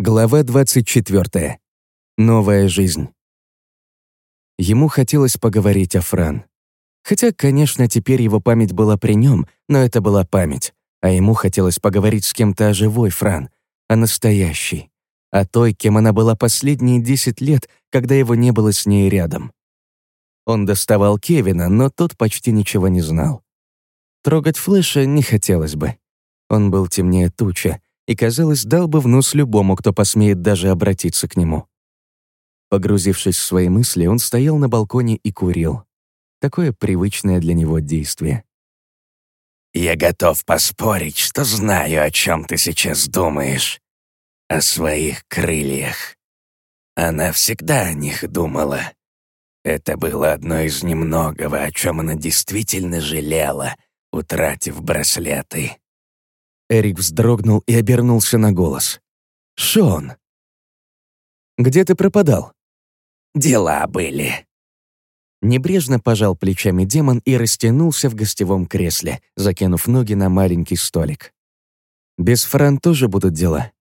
Глава 24. Новая жизнь. Ему хотелось поговорить о Фран. Хотя, конечно, теперь его память была при нем, но это была память, а ему хотелось поговорить с кем-то о живой Фран, о настоящей, о той, кем она была последние 10 лет, когда его не было с ней рядом. Он доставал Кевина, но тот почти ничего не знал. Трогать Флэша не хотелось бы. Он был темнее туча, и, казалось, дал бы в нос любому, кто посмеет даже обратиться к нему. Погрузившись в свои мысли, он стоял на балконе и курил. Такое привычное для него действие. «Я готов поспорить, что знаю, о чем ты сейчас думаешь. О своих крыльях. Она всегда о них думала. Это было одно из немногого, о чем она действительно жалела, утратив браслеты. Эрик вздрогнул и обернулся на голос. «Шон!» «Где ты пропадал?» «Дела были». Небрежно пожал плечами демон и растянулся в гостевом кресле, закинув ноги на маленький столик. «Без Фран тоже будут дела?»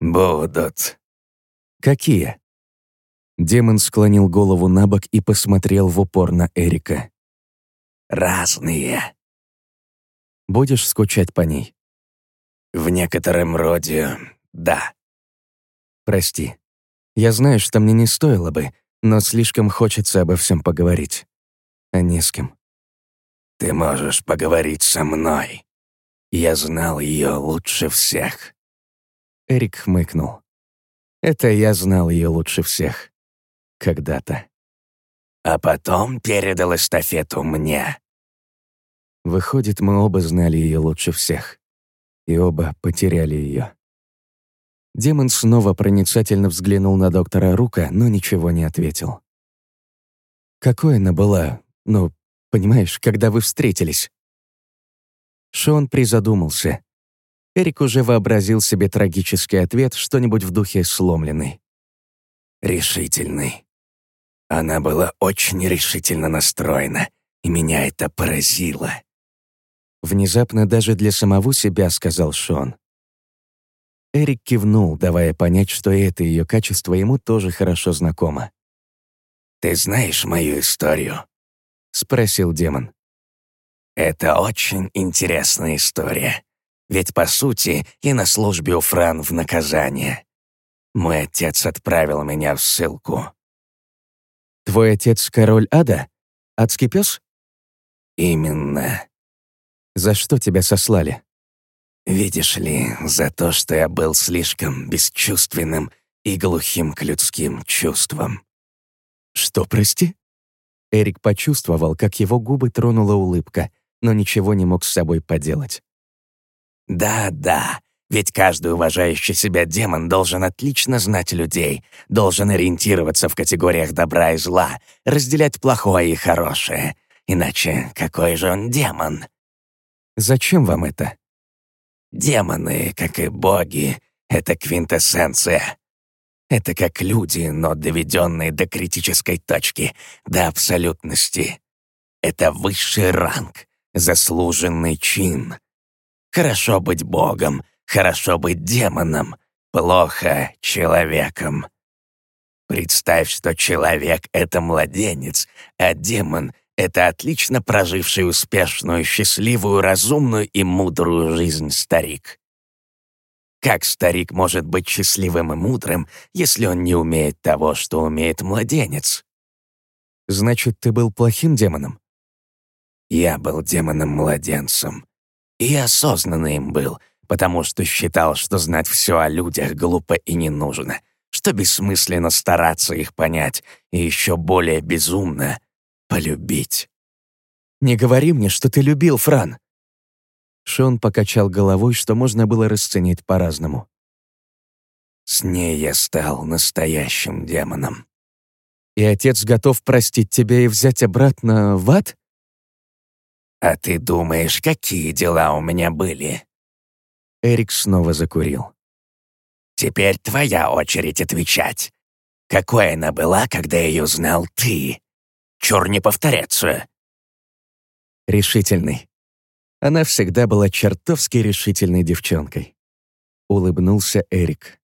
«Будут». «Какие?» Демон склонил голову на бок и посмотрел в упор на Эрика. «Разные». «Будешь скучать по ней?» В некотором роде да. Прости. Я знаю, что мне не стоило бы, но слишком хочется обо всем поговорить. А не с кем. Ты можешь поговорить со мной. Я знал ее лучше всех. Эрик хмыкнул. Это я знал ее лучше всех. Когда-то. А потом передал эстафету мне. Выходит, мы оба знали ее лучше всех и оба потеряли ее. Демон снова проницательно взглянул на доктора Рука, но ничего не ответил. «Какой она была, ну, понимаешь, когда вы встретились?» Шон призадумался. Эрик уже вообразил себе трагический ответ, что-нибудь в духе сломленный. «Решительный. Она была очень решительно настроена, и меня это поразило. Внезапно даже для самого себя сказал Шон. Эрик кивнул, давая понять, что это ее качество ему тоже хорошо знакомо. «Ты знаешь мою историю?» — спросил демон. «Это очень интересная история. Ведь, по сути, я на службе у Фран в наказание. Мой отец отправил меня в ссылку». «Твой отец — король ада? Адский пес?» «Именно. За что тебя сослали?» «Видишь ли, за то, что я был слишком бесчувственным и глухим к людским чувствам». «Что, прости?» Эрик почувствовал, как его губы тронула улыбка, но ничего не мог с собой поделать. «Да-да, ведь каждый уважающий себя демон должен отлично знать людей, должен ориентироваться в категориях добра и зла, разделять плохое и хорошее. Иначе какой же он демон?» Зачем вам это? Демоны, как и боги, это квинтэссенция. Это как люди, но доведенные до критической точки, до абсолютности. Это высший ранг, заслуженный чин. Хорошо быть богом, хорошо быть демоном, плохо человеком. Представь, что человек — это младенец, а демон это отлично проживший успешную, счастливую, разумную и мудрую жизнь старик. Как старик может быть счастливым и мудрым, если он не умеет того, что умеет младенец? Значит, ты был плохим демоном? Я был демоном-младенцем. И осознанно им был, потому что считал, что знать все о людях глупо и не нужно, что бессмысленно стараться их понять, и еще более безумно — полюбить. «Не говори мне, что ты любил, Фран!» Шон покачал головой, что можно было расценить по-разному. «С ней я стал настоящим демоном». «И отец готов простить тебя и взять обратно в ад?» «А ты думаешь, какие дела у меня были?» Эрик снова закурил. «Теперь твоя очередь отвечать. Какой она была, когда ее знал ты?» Чур не повторяться. Решительный. Она всегда была чертовски решительной девчонкой. Улыбнулся Эрик.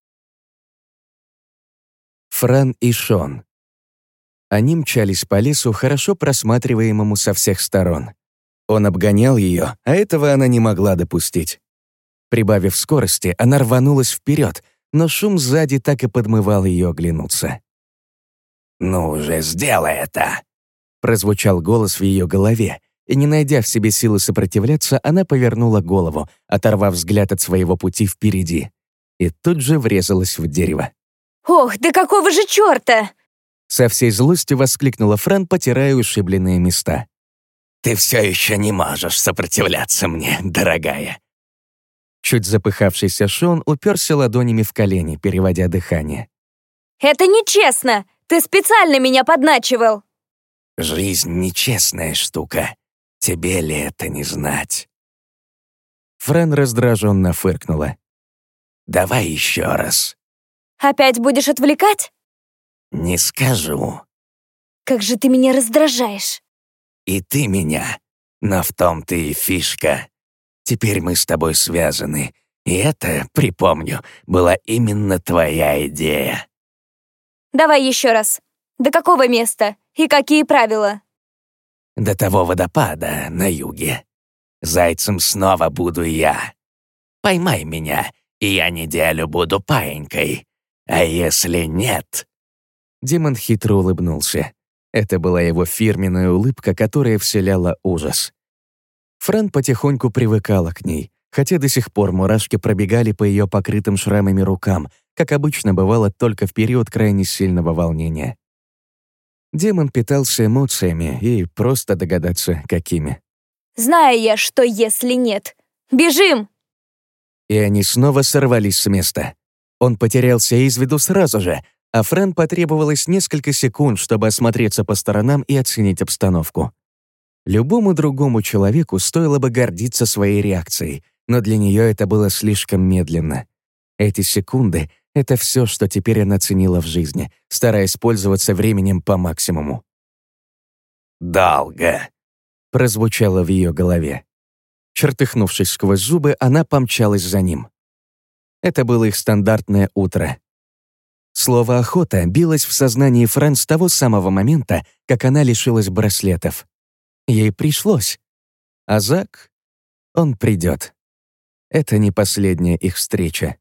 Фран и Шон. Они мчались по лесу, хорошо просматриваемому со всех сторон. Он обгонял ее, а этого она не могла допустить. Прибавив скорости, она рванулась вперед, но шум сзади так и подмывал ее оглянуться. «Ну уже сделай это!» Прозвучал голос в ее голове, и, не найдя в себе силы сопротивляться, она повернула голову, оторвав взгляд от своего пути впереди, и тут же врезалась в дерево. «Ох, да какого же черта!» Со всей злостью воскликнула Фран, потирая ушибленные места. «Ты все еще не можешь сопротивляться мне, дорогая!» Чуть запыхавшийся Шон уперся ладонями в колени, переводя дыхание. «Это нечестно! Ты специально меня подначивал!» «Жизнь — нечестная штука. Тебе ли это не знать?» Френ раздраженно фыркнула. «Давай еще раз». «Опять будешь отвлекать?» «Не скажу». «Как же ты меня раздражаешь!» «И ты меня. Но в том ты и фишка. Теперь мы с тобой связаны. И это, припомню, была именно твоя идея». «Давай еще раз. До какого места? И какие правила?» «До того водопада на юге. Зайцем снова буду я. Поймай меня, и я неделю буду паенькой. А если нет...» Демон хитро улыбнулся. Это была его фирменная улыбка, которая вселяла ужас. Фран потихоньку привыкала к ней, хотя до сих пор мурашки пробегали по ее покрытым шрамами рукам, как обычно бывало только в период крайне сильного волнения. Демон питался эмоциями и просто догадаться, какими. «Знаю я, что если нет. Бежим!» И они снова сорвались с места. Он потерялся из виду сразу же, а Френ потребовалось несколько секунд, чтобы осмотреться по сторонам и оценить обстановку. Любому другому человеку стоило бы гордиться своей реакцией, но для нее это было слишком медленно. Эти секунды — это все, что теперь она ценила в жизни, стараясь пользоваться временем по максимуму. «Долго», — прозвучало в ее голове. Чертыхнувшись сквозь зубы, она помчалась за ним. Это было их стандартное утро. Слово «охота» билось в сознании Фран с того самого момента, как она лишилась браслетов. Ей пришлось. А Зак? Он придет. Это не последняя их встреча.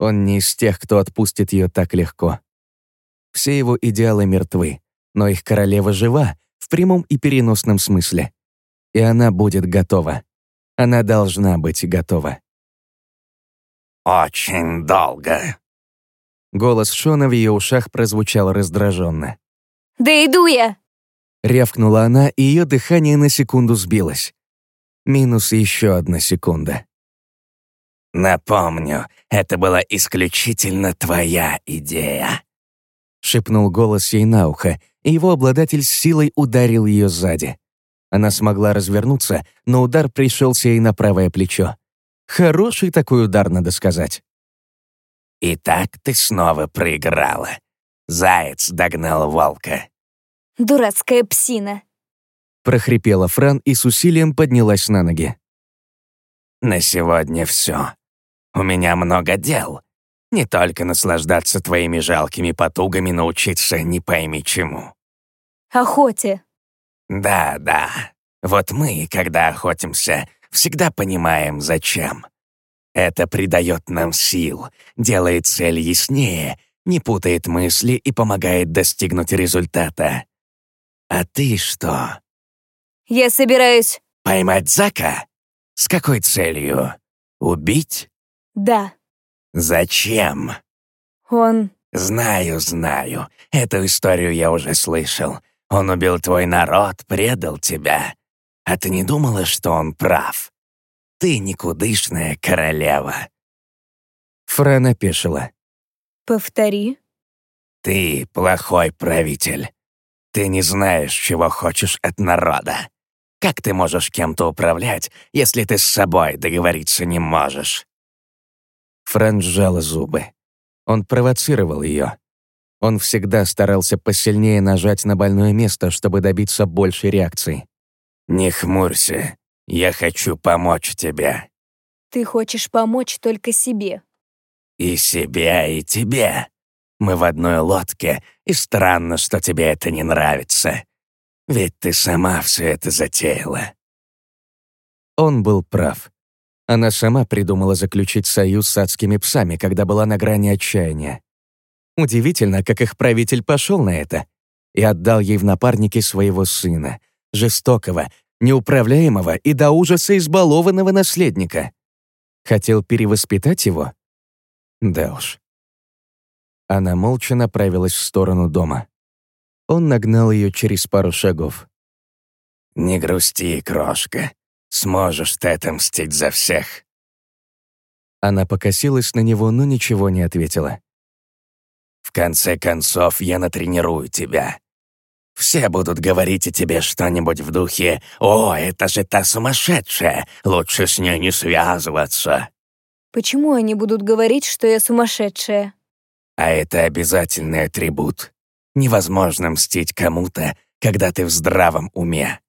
Он не из тех, кто отпустит ее так легко. Все его идеалы мертвы, но их королева жива в прямом и переносном смысле. И она будет готова. Она должна быть готова. «Очень долго», Голос Шона в ее ушах прозвучал раздраженно. «Да иду я!» Рявкнула она, и ее дыхание на секунду сбилось. Минус еще одна секунда. «Напомню, это была исключительно твоя идея», — шепнул голос ей на ухо, и его обладатель с силой ударил ее сзади. Она смогла развернуться, но удар пришелся ей на правое плечо. Хороший такой удар, надо сказать. И так ты снова проиграла. Заяц догнал волка. Дурацкая псина. Прохрипела Фран и с усилием поднялась на ноги. На сегодня все. У меня много дел. Не только наслаждаться твоими жалкими потугами научиться не пойми чему. Охоте. Да, да. Вот мы, когда охотимся, всегда понимаем, зачем. Это придает нам сил, делает цель яснее, не путает мысли и помогает достигнуть результата. А ты что? Я собираюсь... Поймать Зака? С какой целью? Убить? Да. Зачем? Он... Знаю, знаю. Эту историю я уже слышал. Он убил твой народ, предал тебя. А ты не думала, что он прав? Ты никудышная королева». Фран опешила. «Повтори». «Ты плохой правитель. Ты не знаешь, чего хочешь от народа. Как ты можешь кем-то управлять, если ты с собой договориться не можешь?» Фран сжала зубы. Он провоцировал ее. Он всегда старался посильнее нажать на больное место, чтобы добиться большей реакции. «Не хмурься. Я хочу помочь тебе». Ты хочешь помочь только себе. И себе, и тебе. Мы в одной лодке, и странно, что тебе это не нравится. Ведь ты сама все это затеяла». Он был прав. Она сама придумала заключить союз с адскими псами, когда была на грани отчаяния. Удивительно, как их правитель пошел на это и отдал ей в напарники своего сына, жестокого, неуправляемого и до ужаса избалованного наследника. Хотел перевоспитать его? Да уж. Она молча направилась в сторону дома. Он нагнал ее через пару шагов. «Не грусти, крошка. Сможешь ты отомстить за всех». Она покосилась на него, но ничего не ответила. «В конце концов, я натренирую тебя. Все будут говорить о тебе что-нибудь в духе «О, это же та сумасшедшая, лучше с ней не связываться». Почему они будут говорить, что я сумасшедшая? А это обязательный атрибут. Невозможно мстить кому-то, когда ты в здравом уме.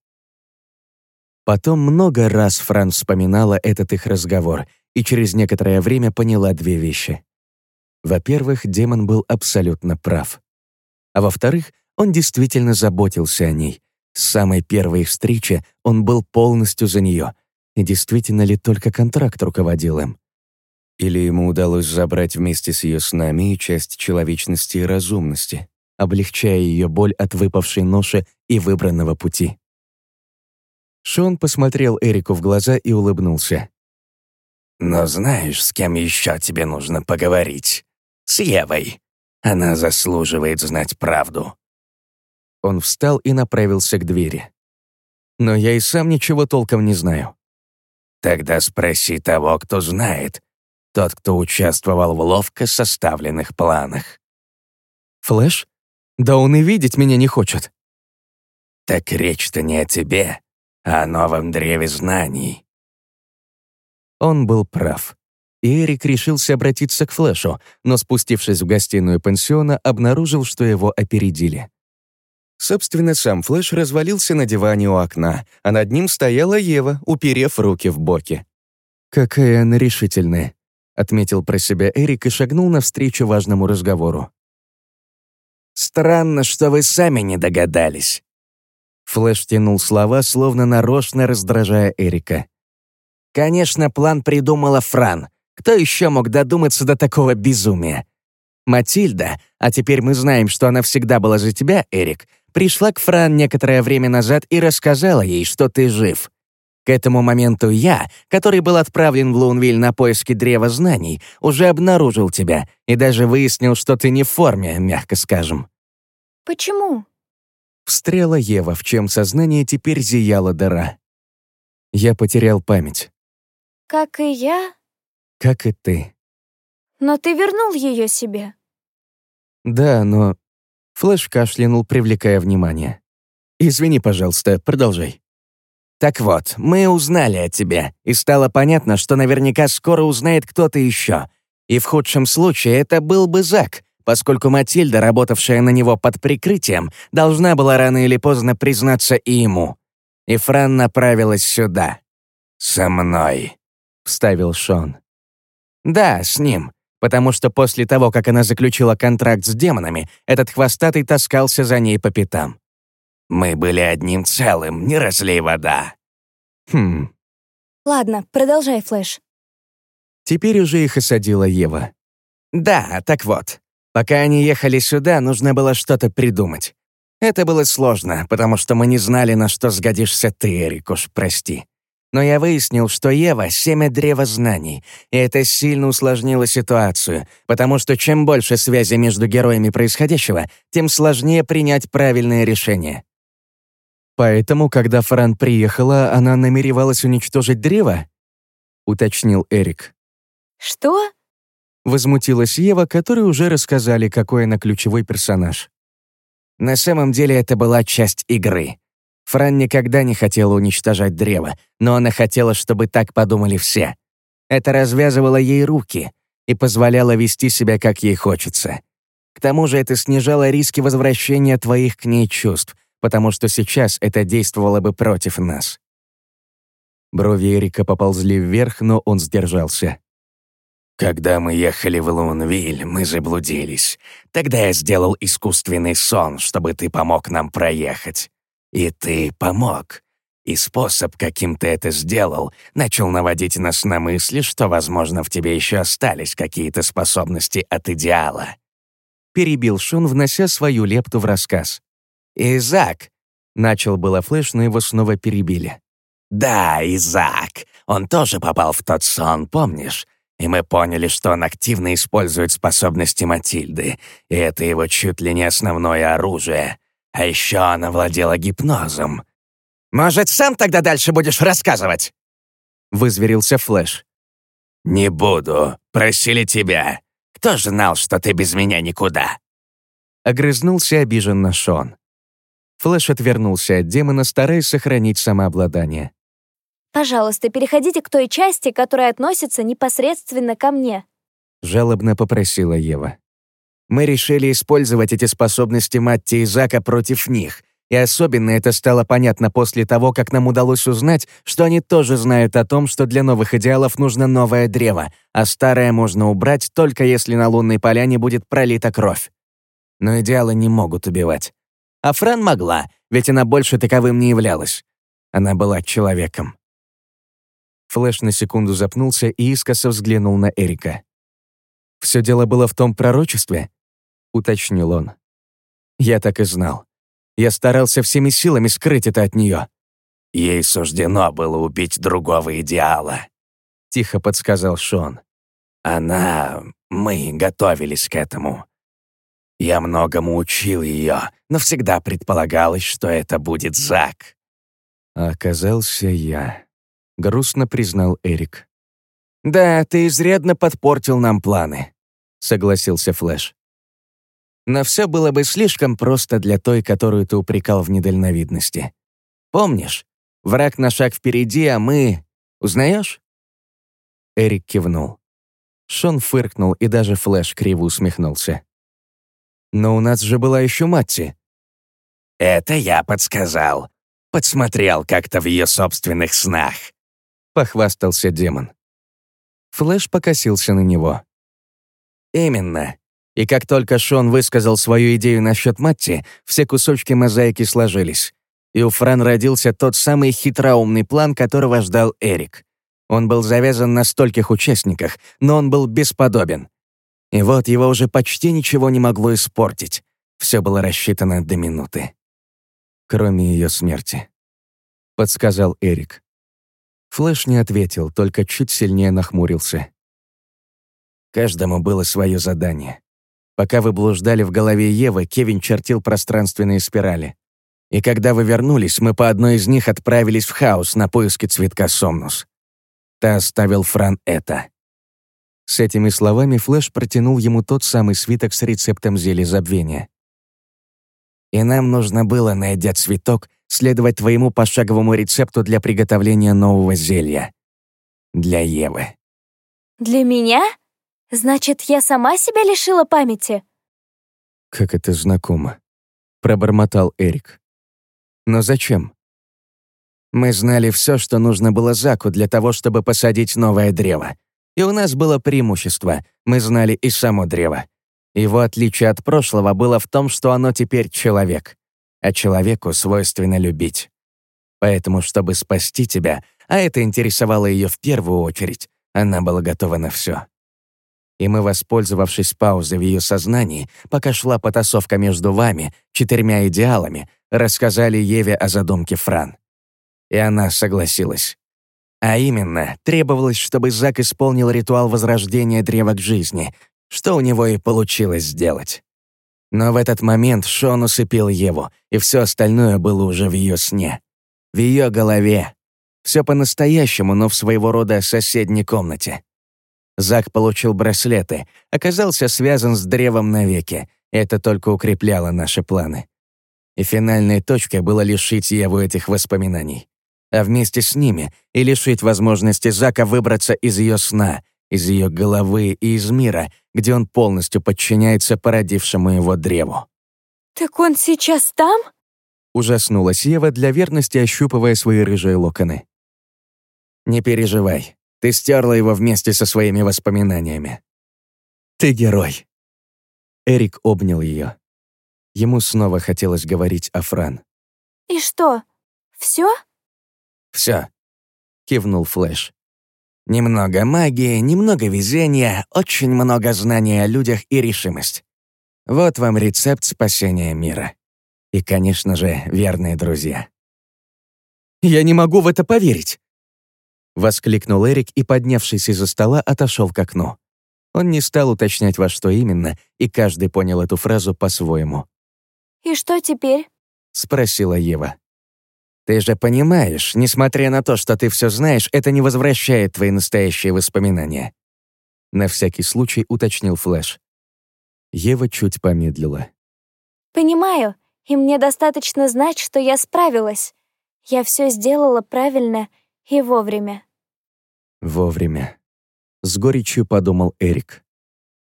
Потом много раз Франц вспоминала этот их разговор и через некоторое время поняла две вещи. Во-первых, демон был абсолютно прав. А во-вторых, он действительно заботился о ней. С самой первой встречи он был полностью за нее. И действительно ли только контракт руководил им? Или ему удалось забрать вместе с ее снами часть человечности и разумности, облегчая ее боль от выпавшей ноши и выбранного пути. Шон посмотрел Эрику в глаза и улыбнулся. «Но знаешь, с кем еще тебе нужно поговорить? С Евой. Она заслуживает знать правду». Он встал и направился к двери. «Но я и сам ничего толком не знаю». «Тогда спроси того, кто знает, тот, кто участвовал в ловко составленных планах. «Флэш? Да он и видеть меня не хочет». «Так речь-то не о тебе, о новом древе знаний». Он был прав. И Эрик решился обратиться к Флэшу, но, спустившись в гостиную пансиона, обнаружил, что его опередили. Собственно, сам Флэш развалился на диване у окна, а над ним стояла Ева, уперев руки в боки. Какая она решительная. — отметил про себя Эрик и шагнул навстречу важному разговору. «Странно, что вы сами не догадались». Флэш тянул слова, словно нарочно раздражая Эрика. «Конечно, план придумала Фран. Кто еще мог додуматься до такого безумия? Матильда, а теперь мы знаем, что она всегда была за тебя, Эрик, пришла к Фран некоторое время назад и рассказала ей, что ты жив. К этому моменту я, который был отправлен в Лунвиль на поиски Древа Знаний, уже обнаружил тебя и даже выяснил, что ты не в форме, мягко скажем». «Почему?» Встрела Ева, в чем сознание теперь зияла дыра. Я потерял память. «Как и я?» «Как и ты». «Но ты вернул ее себе». «Да, но...» Флэш кашлянул, привлекая внимание. «Извини, пожалуйста, продолжай». Так вот, мы узнали о тебе, и стало понятно, что наверняка скоро узнает кто-то еще. И в худшем случае это был бы Зак, поскольку Матильда, работавшая на него под прикрытием, должна была рано или поздно признаться и ему. И Фран направилась сюда. «Со мной», — вставил Шон. «Да, с ним, потому что после того, как она заключила контракт с демонами, этот хвостатый таскался за ней по пятам. Мы были одним целым, не разлей вода. Хм. Ладно, продолжай, Флэш. Теперь уже их осадила Ева. Да, так вот. Пока они ехали сюда, нужно было что-то придумать. Это было сложно, потому что мы не знали, на что сгодишься ты, Эрик, уж прости. Но я выяснил, что Ева — семя древа знаний, и это сильно усложнило ситуацию, потому что чем больше связи между героями происходящего, тем сложнее принять правильное решение. «Поэтому, когда Фран приехала, она намеревалась уничтожить древо?» — уточнил Эрик. «Что?» — возмутилась Ева, которой уже рассказали, какой она ключевой персонаж. «На самом деле это была часть игры. Фран никогда не хотела уничтожать древо, но она хотела, чтобы так подумали все. Это развязывало ей руки и позволяло вести себя, как ей хочется. К тому же это снижало риски возвращения твоих к ней чувств, потому что сейчас это действовало бы против нас. Брови Эрика поползли вверх, но он сдержался. Когда мы ехали в Лунвиль, мы заблудились. Тогда я сделал искусственный сон, чтобы ты помог нам проехать. И ты помог. И способ, каким ты это сделал, начал наводить нас на мысли, что, возможно, в тебе еще остались какие-то способности от идеала. Перебил Шон, внося свою лепту в рассказ. «Изак!» — начал было Флэш, но его снова перебили. «Да, Изак. Он тоже попал в тот сон, помнишь? И мы поняли, что он активно использует способности Матильды, и это его чуть ли не основное оружие. А еще она владела гипнозом. «Может, сам тогда дальше будешь рассказывать?» Вызверился Флэш. «Не буду. Просили тебя. Кто же знал, что ты без меня никуда?» Огрызнулся обиженно Шон. Флэш отвернулся от демона, стараясь сохранить самообладание. «Пожалуйста, переходите к той части, которая относится непосредственно ко мне», — жалобно попросила Ева. «Мы решили использовать эти способности Матти и Зака против них, и особенно это стало понятно после того, как нам удалось узнать, что они тоже знают о том, что для новых идеалов нужно новое древо, а старое можно убрать только если на лунной поляне будет пролита кровь. Но идеалы не могут убивать. А Фран могла, ведь она больше таковым не являлась. Она была человеком. Флэш на секунду запнулся и искоса взглянул на Эрика. «Все дело было в том пророчестве?» — уточнил он. «Я так и знал. Я старался всеми силами скрыть это от нее. «Ей суждено было убить другого идеала», — тихо подсказал Шон. «Она... Мы готовились к этому. Я многому учил ее, но всегда предполагалось, что это будет Зак». А оказался я. Грустно признал Эрик. «Да, ты изрядно подпортил нам планы», — согласился Флэш. Но все было бы слишком просто для той, которую ты упрекал в недальновидности. Помнишь? Враг на шаг впереди, а мы... Узнаешь? Эрик кивнул. Шон фыркнул, и даже Флэш криво усмехнулся. «Но у нас же была еще Матти». «Это я подсказал. Подсмотрел как-то в ее собственных снах», — похвастался демон. Флэш покосился на него. «Именно. И как только Шон высказал свою идею насчет Матти, все кусочки мозаики сложились. И у Фран родился тот самый хитроумный план, которого ждал Эрик. Он был завязан на стольких участниках, но он был бесподобен. И вот его уже почти ничего не могло испортить. Все было рассчитано до минуты. Кроме ее смерти. Подсказал Эрик. Флэш не ответил, только чуть сильнее нахмурился. Каждому было свое задание. Пока вы блуждали в голове Евы, Кевин чертил пространственные спирали. И когда вы вернулись, мы по одной из них отправились в хаос на поиски цветка Сомнус. Ты оставил Фран это». С этими словами Флэш протянул ему тот самый свиток с рецептом зелья забвения. «И нам нужно было, найдя цветок, следовать твоему пошаговому рецепту для приготовления нового зелья. Для Евы». «Для меня?» Значит, я сама себя лишила памяти? Как это знакомо. Пробормотал Эрик. Но зачем? Мы знали все, что нужно было Заку для того, чтобы посадить новое древо. И у нас было преимущество. Мы знали и само древо. Его отличие от прошлого было в том, что оно теперь человек. А человеку свойственно любить. Поэтому, чтобы спасти тебя, а это интересовало ее в первую очередь, она была готова на все и мы, воспользовавшись паузой в ее сознании, пока шла потасовка между вами, четырьмя идеалами, рассказали Еве о задумке Фран. И она согласилась. А именно, требовалось, чтобы Зак исполнил ритуал возрождения древа к жизни, что у него и получилось сделать. Но в этот момент Шон усыпил Еву, и все остальное было уже в ее сне. В ее голове. Все по-настоящему, но в своего рода соседней комнате. Зак получил браслеты, оказался связан с древом навеки. Это только укрепляло наши планы. И финальной точкой было лишить Еву этих воспоминаний. А вместе с ними и лишить возможности Зака выбраться из ее сна, из ее головы и из мира, где он полностью подчиняется породившему его древу. «Так он сейчас там?» Ужаснулась Ева для верности, ощупывая свои рыжие локоны. «Не переживай. Ты стерла его вместе со своими воспоминаниями. Ты герой. Эрик обнял ее. Ему снова хотелось говорить о Фран. «И что, все? «Все», — кивнул Флэш. Немного магии, немного везения, очень много знаний о людях и решимость. Вот вам рецепт спасения мира. И, конечно же, верные друзья. «Я не могу в это поверить!» Воскликнул Эрик и, поднявшись из-за стола, отошел к окну. Он не стал уточнять, во что именно, и каждый понял эту фразу по-своему. И что теперь? Спросила Ева. Ты же понимаешь, несмотря на то, что ты все знаешь, это не возвращает твои настоящие воспоминания. На всякий случай уточнил Флэш. Ева чуть помедлила. Понимаю, и мне достаточно знать, что я справилась. Я все сделала правильно и вовремя. Вовремя. С горечью подумал Эрик.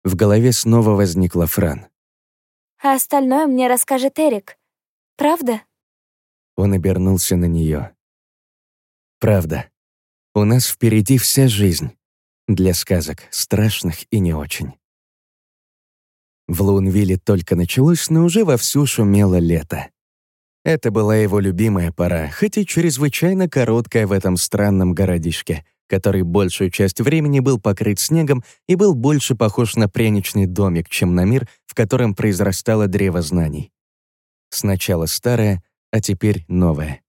В голове снова возникла Фран. А остальное мне расскажет Эрик. Правда? Он обернулся на нее. «Правда. У нас впереди вся жизнь. Для сказок, страшных и не очень». В Лунвилле только началось, но уже вовсю шумело лето. Это была его любимая пора, хоть и чрезвычайно короткая в этом странном городишке, который большую часть времени был покрыт снегом и был больше похож на пряничный домик, чем на мир, в котором произрастало древо знаний. Сначала старое, а теперь новое.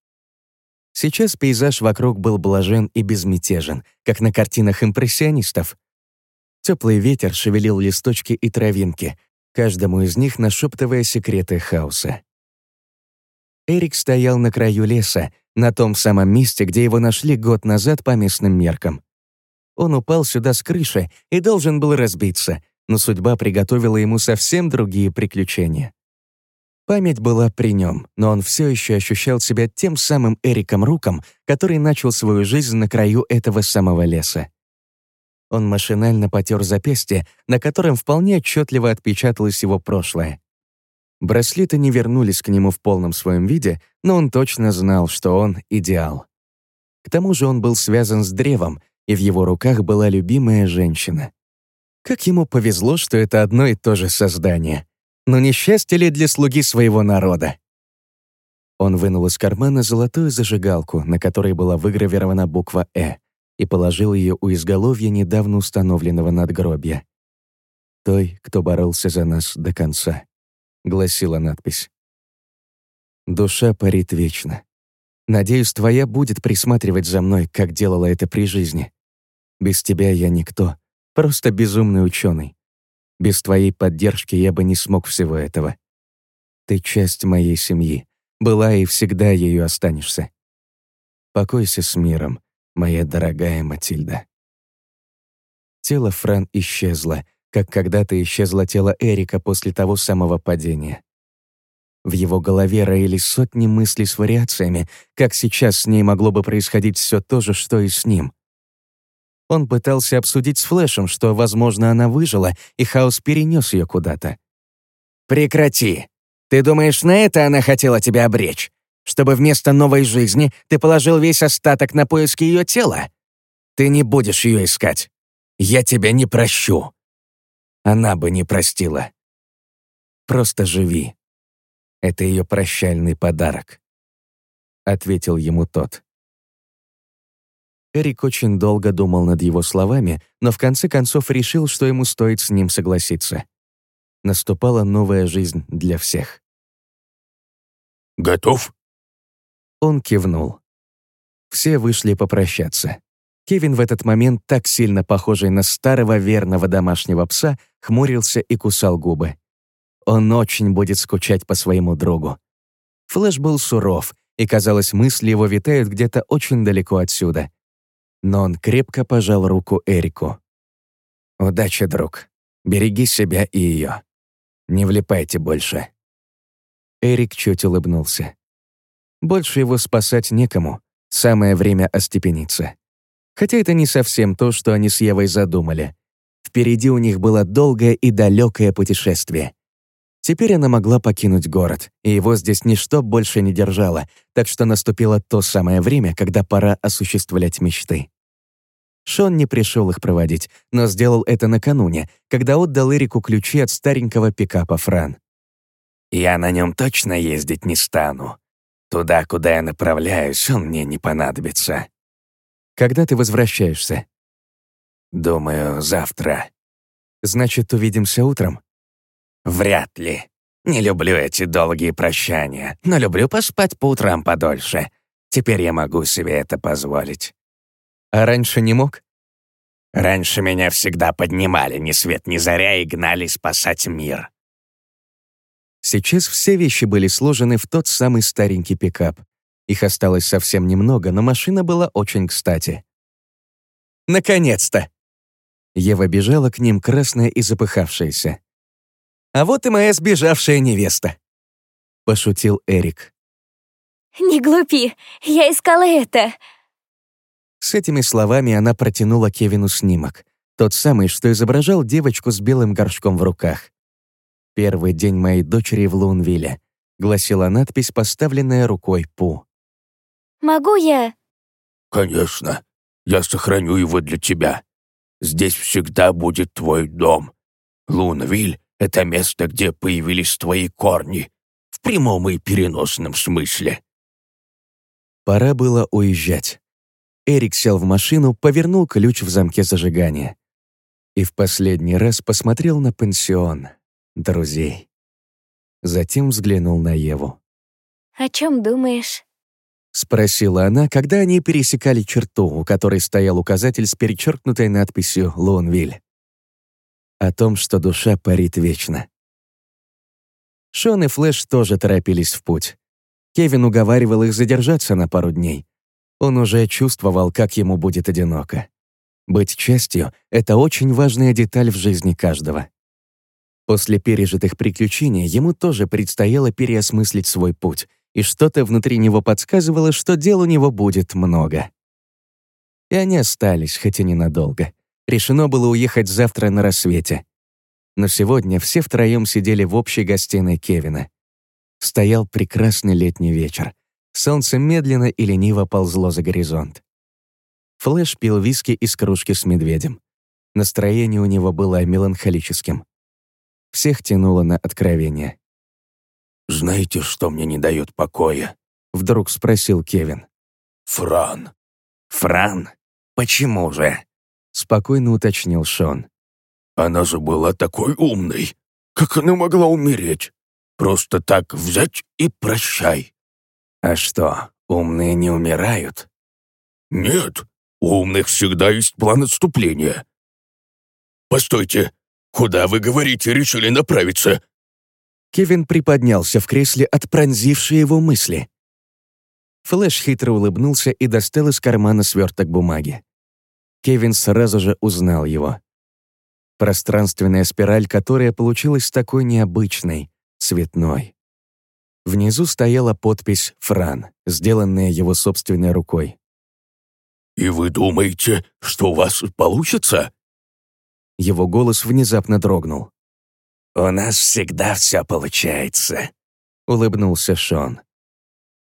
Сейчас пейзаж вокруг был блажен и безмятежен, как на картинах импрессионистов. Теплый ветер шевелил листочки и травинки, каждому из них нашептывая секреты хаоса. Эрик стоял на краю леса, на том самом месте, где его нашли год назад по местным меркам. Он упал сюда с крыши и должен был разбиться, но судьба приготовила ему совсем другие приключения. Память была при нем, но он все еще ощущал себя тем самым Эриком Руком, который начал свою жизнь на краю этого самого леса. Он машинально потер запястье, на котором вполне отчетливо отпечаталось его прошлое. Браслеты не вернулись к нему в полном своем виде, но он точно знал, что он — идеал. К тому же он был связан с древом, и в его руках была любимая женщина. Как ему повезло, что это одно и то же создание — но несчастье ли для слуги своего народа? Он вынул из кармана золотую зажигалку, на которой была выгравирована буква «Э», и положил ее у изголовья недавно установленного надгробья. «Той, кто боролся за нас до конца», — гласила надпись. «Душа парит вечно. Надеюсь, твоя будет присматривать за мной, как делала это при жизни. Без тебя я никто, просто безумный ученый. Без твоей поддержки я бы не смог всего этого. Ты часть моей семьи. Была и всегда ею останешься. Покойся с миром, моя дорогая Матильда. Тело Фран исчезло, как когда-то исчезло тело Эрика после того самого падения. В его голове роились сотни мыслей с вариациями, как сейчас с ней могло бы происходить все то же, что и с ним. Он пытался обсудить с Флэшем, что, возможно, она выжила, и хаос перенес ее куда-то. «Прекрати! Ты думаешь, на это она хотела тебя обречь? Чтобы вместо новой жизни ты положил весь остаток на поиски ее тела? Ты не будешь ее искать. Я тебя не прощу. Она бы не простила. Просто живи. Это ее прощальный подарок», — ответил ему тот. Эрик очень долго думал над его словами, но в конце концов решил, что ему стоит с ним согласиться. Наступала новая жизнь для всех. «Готов?» Он кивнул. Все вышли попрощаться. Кевин в этот момент, так сильно похожий на старого верного домашнего пса, хмурился и кусал губы. Он очень будет скучать по своему другу. Флэш был суров, и, казалось, мысли его витают где-то очень далеко отсюда но он крепко пожал руку Эрику. «Удачи, друг. Береги себя и ее. Не влипайте больше». Эрик чуть улыбнулся. Больше его спасать некому. Самое время остепениться. Хотя это не совсем то, что они с Евой задумали. Впереди у них было долгое и далекое путешествие. Теперь она могла покинуть город, и его здесь ничто больше не держало, так что наступило то самое время, когда пора осуществлять мечты. Шон не пришел их проводить, но сделал это накануне, когда отдал Эрику ключи от старенького пикапа Фран. «Я на нем точно ездить не стану. Туда, куда я направляюсь, он мне не понадобится». «Когда ты возвращаешься?» «Думаю, завтра». «Значит, увидимся утром?» «Вряд ли. Не люблю эти долгие прощания, но люблю поспать по утрам подольше. Теперь я могу себе это позволить». «А раньше не мог?» «Раньше меня всегда поднимали ни свет ни заря и гнали спасать мир». Сейчас все вещи были сложены в тот самый старенький пикап. Их осталось совсем немного, но машина была очень кстати. «Наконец-то!» Ева бежала к ним, красная и запыхавшаяся. «А вот и моя сбежавшая невеста!» Пошутил Эрик. «Не глупи, я искала это!» С этими словами она протянула Кевину снимок. Тот самый, что изображал девочку с белым горшком в руках. «Первый день моей дочери в Лунвилле», — гласила надпись, поставленная рукой Пу. «Могу я?» «Конечно. Я сохраню его для тебя. Здесь всегда будет твой дом. Лунвиль — это место, где появились твои корни. В прямом и переносном смысле». Пора было уезжать. Эрик сел в машину, повернул ключ в замке зажигания. И в последний раз посмотрел на пансион, друзей. Затем взглянул на Еву. «О чем думаешь?» — спросила она, когда они пересекали черту, у которой стоял указатель с перечеркнутой надписью «Лоунвиль». О том, что душа парит вечно. Шон и Флэш тоже торопились в путь. Кевин уговаривал их задержаться на пару дней. Он уже чувствовал, как ему будет одиноко. Быть частью — это очень важная деталь в жизни каждого. После пережитых приключений ему тоже предстояло переосмыслить свой путь, и что-то внутри него подсказывало, что дел у него будет много. И они остались, хоть и ненадолго. Решено было уехать завтра на рассвете. Но сегодня все втроем сидели в общей гостиной Кевина. Стоял прекрасный летний вечер. Солнце медленно и лениво ползло за горизонт. Флэш пил виски из кружки с медведем. Настроение у него было меланхолическим. Всех тянуло на откровение. «Знаете, что мне не дает покоя?» — вдруг спросил Кевин. «Фран». «Фран? Почему же?» — спокойно уточнил Шон. «Она же была такой умной. Как она могла умереть? Просто так взять и прощай». «А что, умные не умирают?» «Нет, у умных всегда есть план отступления». «Постойте, куда, вы говорите, решили направиться?» Кевин приподнялся в кресле от пронзившей его мысли. Флэш хитро улыбнулся и достал из кармана сверток бумаги. Кевин сразу же узнал его. Пространственная спираль, которая получилась такой необычной, цветной. Внизу стояла подпись «Фран», сделанная его собственной рукой. «И вы думаете, что у вас получится?» Его голос внезапно дрогнул. «У нас всегда все получается», — улыбнулся Шон.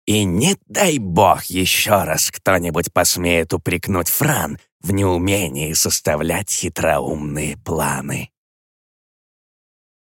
«И не дай бог еще раз кто-нибудь посмеет упрекнуть Фран в неумении составлять хитроумные планы».